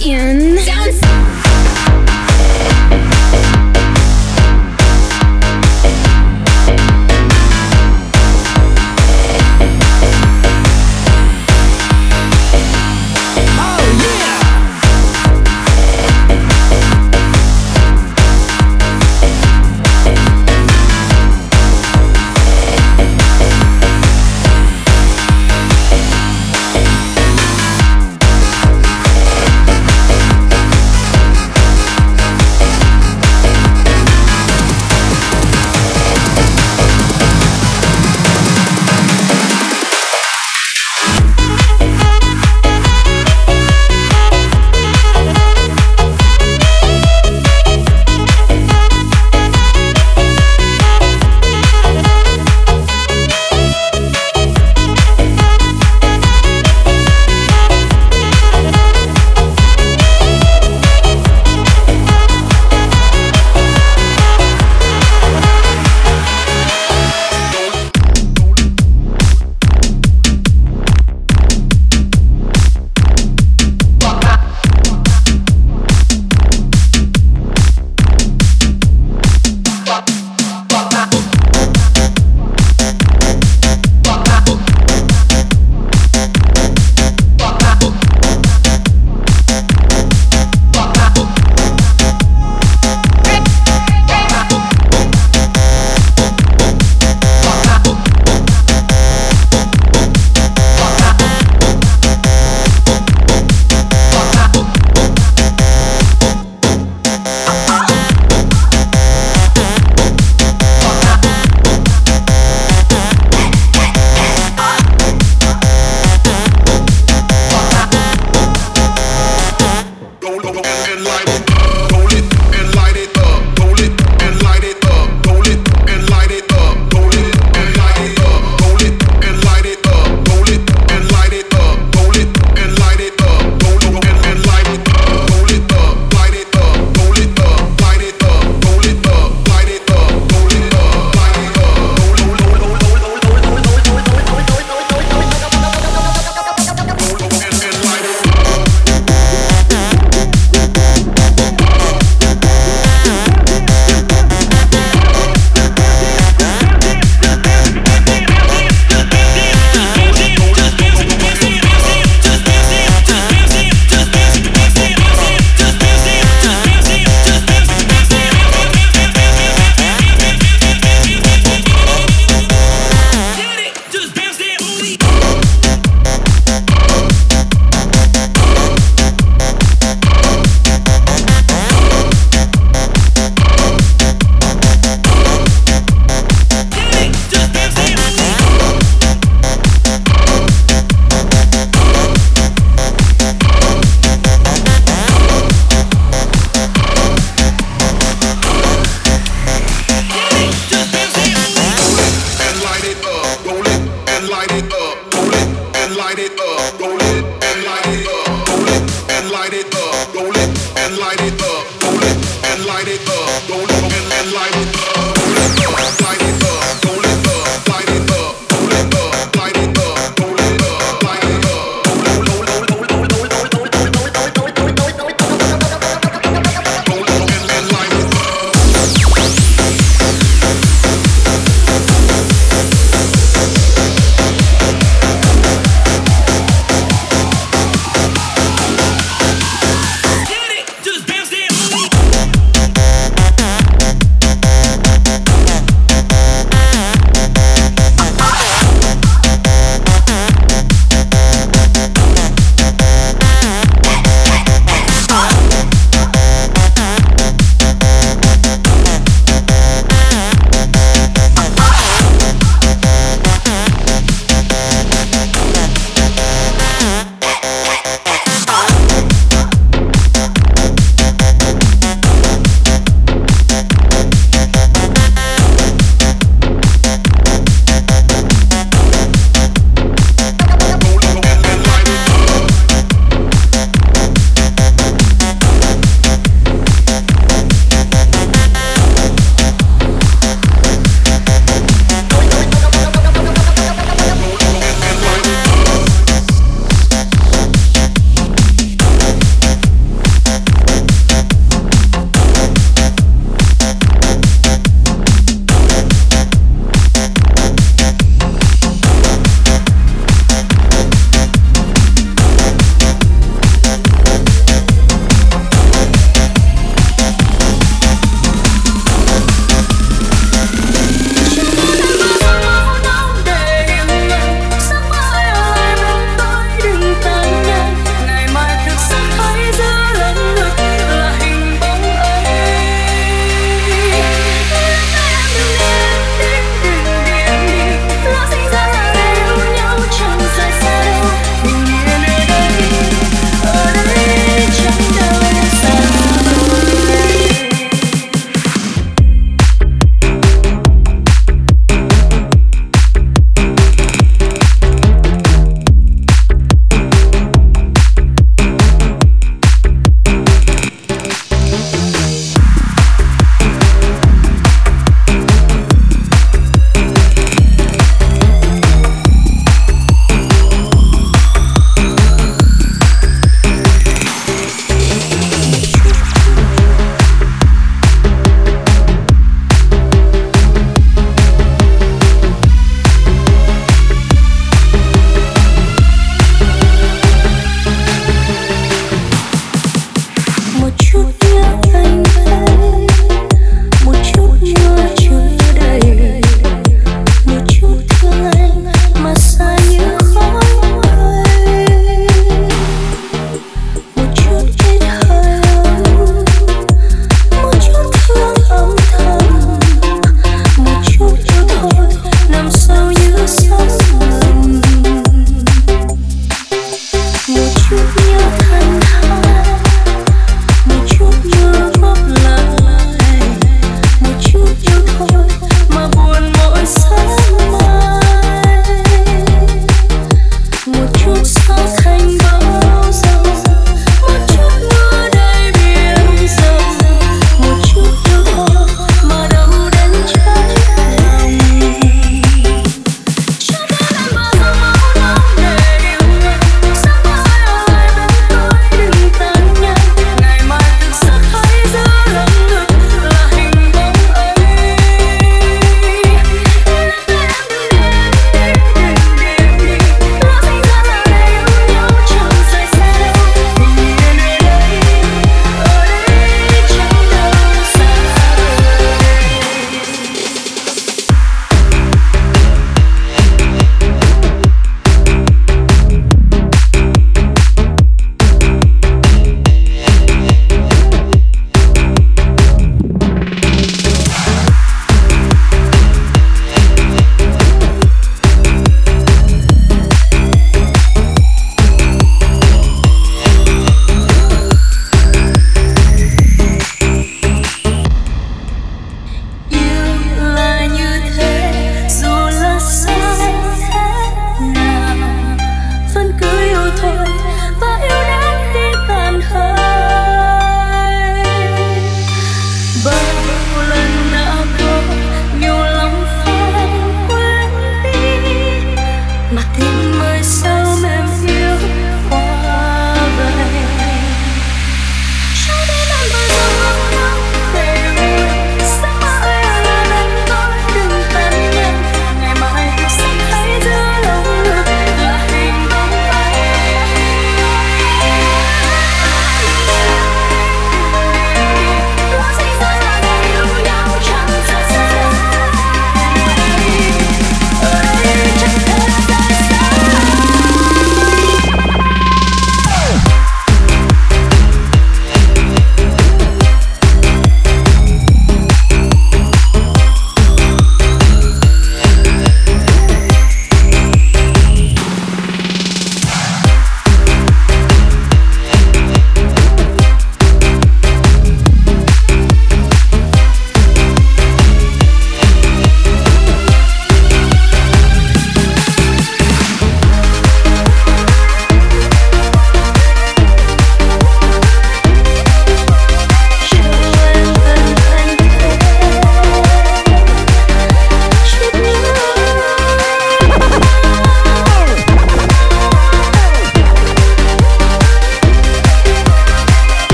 in. Down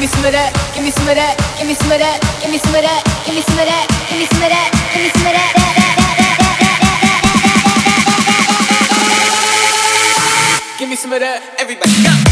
Give me some of that. Give me some of that. Give me some of that. Give me some of that. Give me some of that. Give me some of that. Give me some of that. Give me some of that. Everybody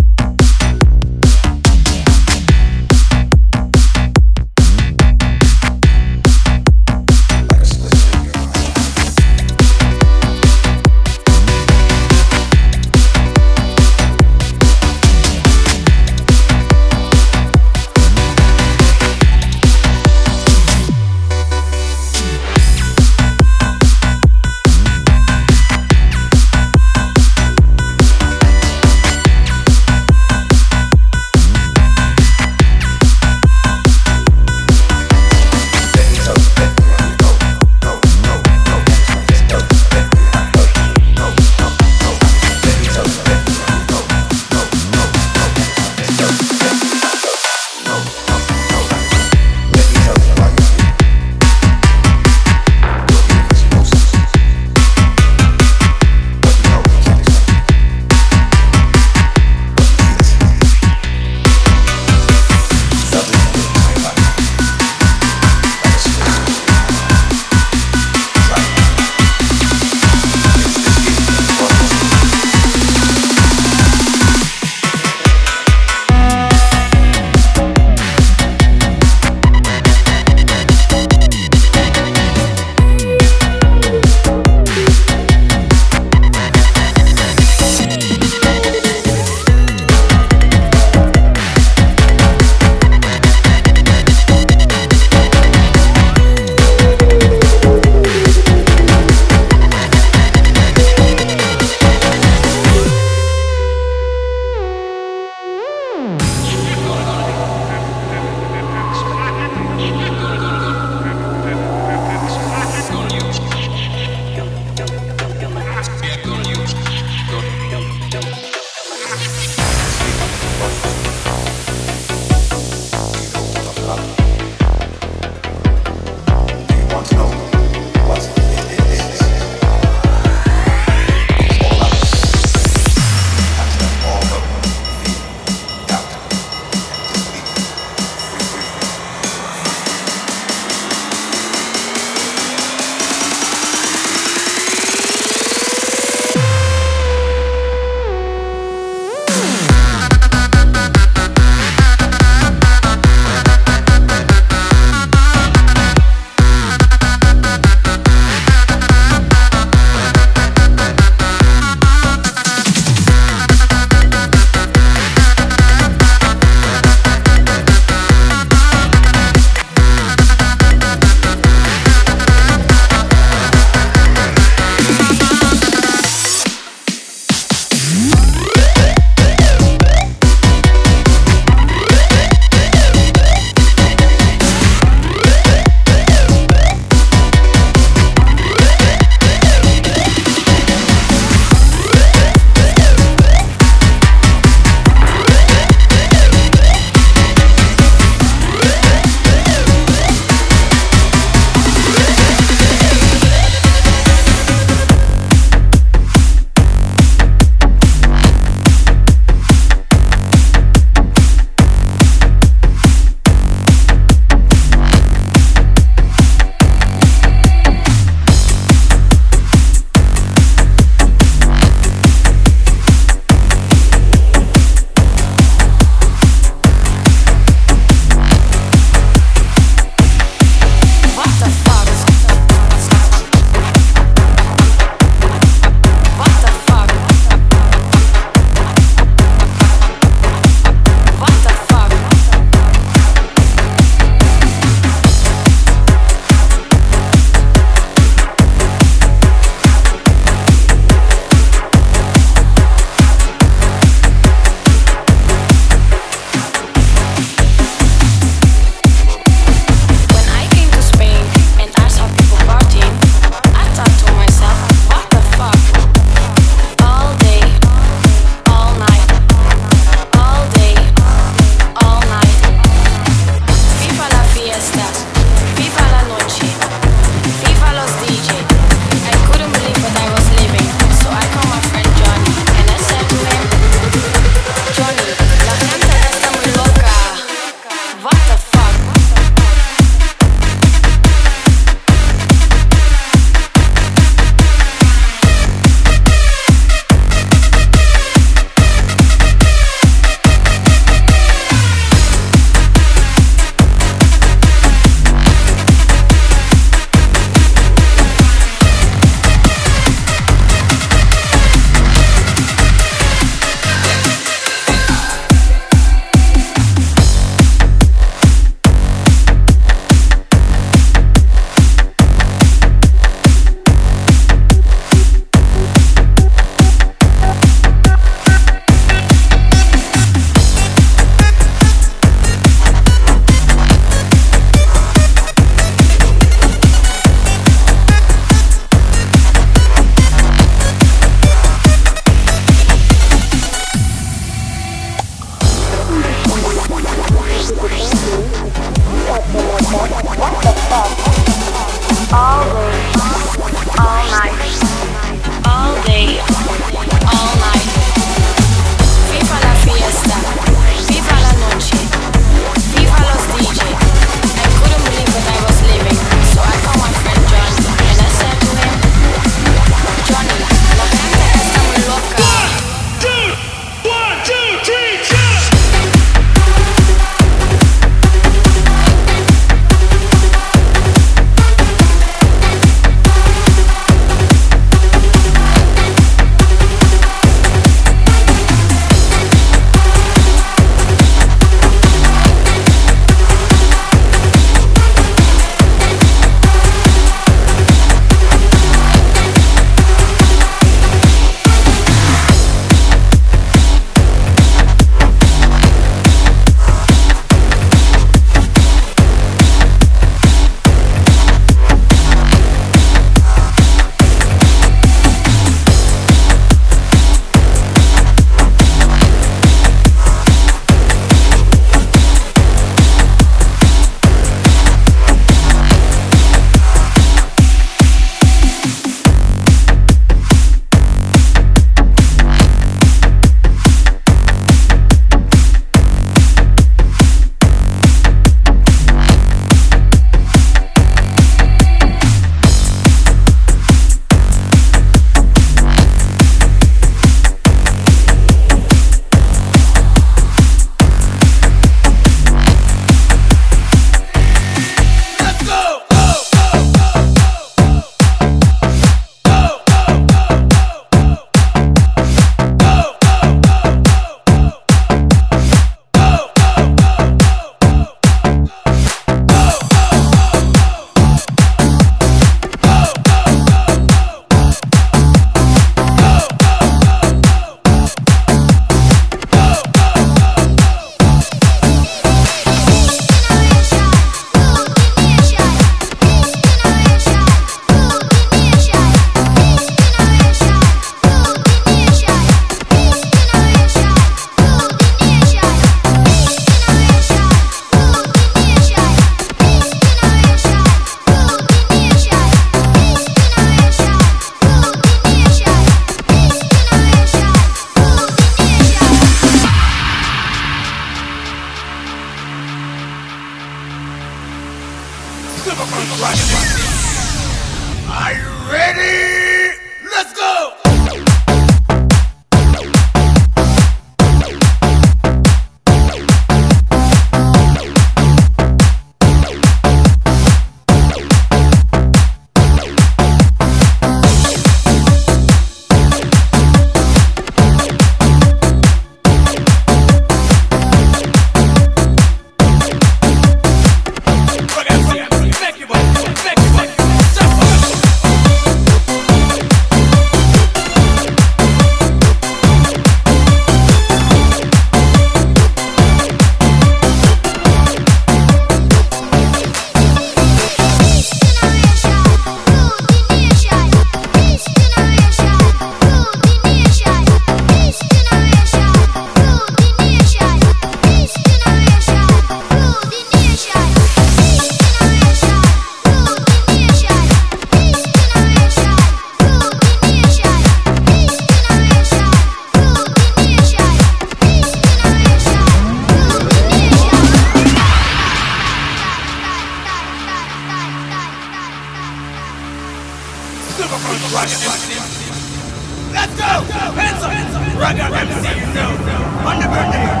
up! Ragga MC, you know. Underground